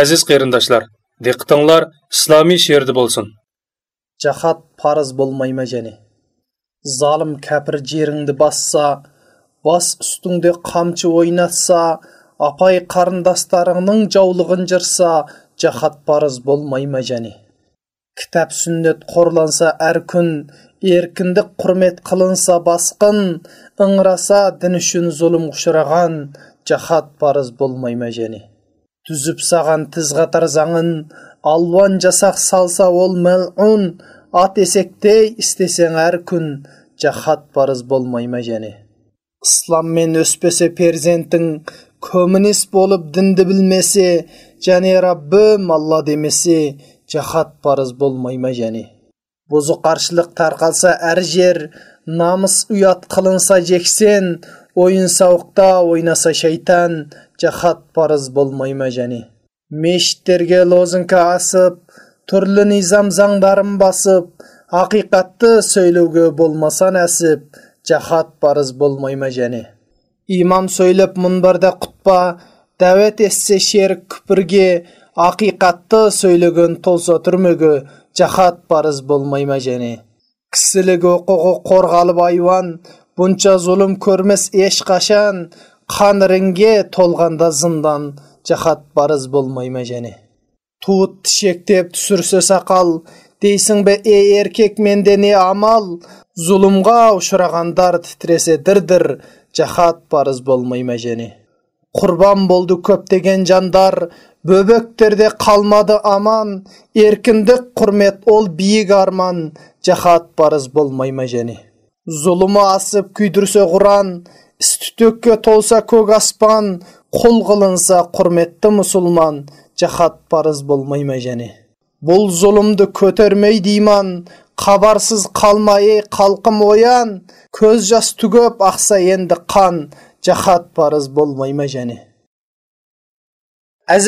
Aziz qarindoshlar, diqqatinglar islomiy she'rda bo'lsin. Jahad farz bo'lmayma jani. Zalim kafir jeringni bassa, bas ustingda qamchi o'ynatsa, apay qarindoshlarning javlig'in jirsa, jahad farz bo'lmayma jani. Kitob sunnat qo'rlansa har kun, erkinlik hurmat qilinsa basqin, ingrasa din uchun zulm uchragan, jahad farz bo'lmayma jani. Түзіп саған тізғатар заңын, алуан жасақ салса ол мәл'ун, ат есектей істесең әр күн, жахат парыз болмайма және. Исламмен өспесе перзентің, коммунист болып дінді білмесе, және Раббым Алла демесе, жахат парыз болмайма және. Бұзы қаршылық тарқалса әр жер, намыс ұят қылынса жексен, ойын сауықта ойнаса шайтан, жахат парыз болмайма және мешіттерге лозунка асып түрлі низам заңдарын басып ақиқатты сөйлеуге болмаса нәсіп жахат парыз болмайма және имам сөйлеп мұнбарда құтпа дәвет етсе шерік күпірге ақиқатты сөйлеген толса түрмеге жахат парыз болмайма және кісілік оқуғы қорғалып бұнша зұлым көрмес ешқашан қан реңге толғанда зындан жахат барыз болмайма және туыт тішектеп түсірсе сақал дейсің бе ей еркек менде не амал зұлымға ұшырағандар тітресе дір-дір жахат парыз болмайма және құрбан болды көптеген жандар бөбектерде қалмады аман еркіндік құрмет ол биік арман жахат парыз болмайма және зұлымы асып күйдірсе құран істүтекке толса көк аспан құл қылынса құрметті мұсылман жахат парыз болмайма және? Бұл зұлымды көтермейді иман хабарсыз қалмай қалқым оян көз жас түгіп ақса енді қан жахат парыз болмайма және? Әзіз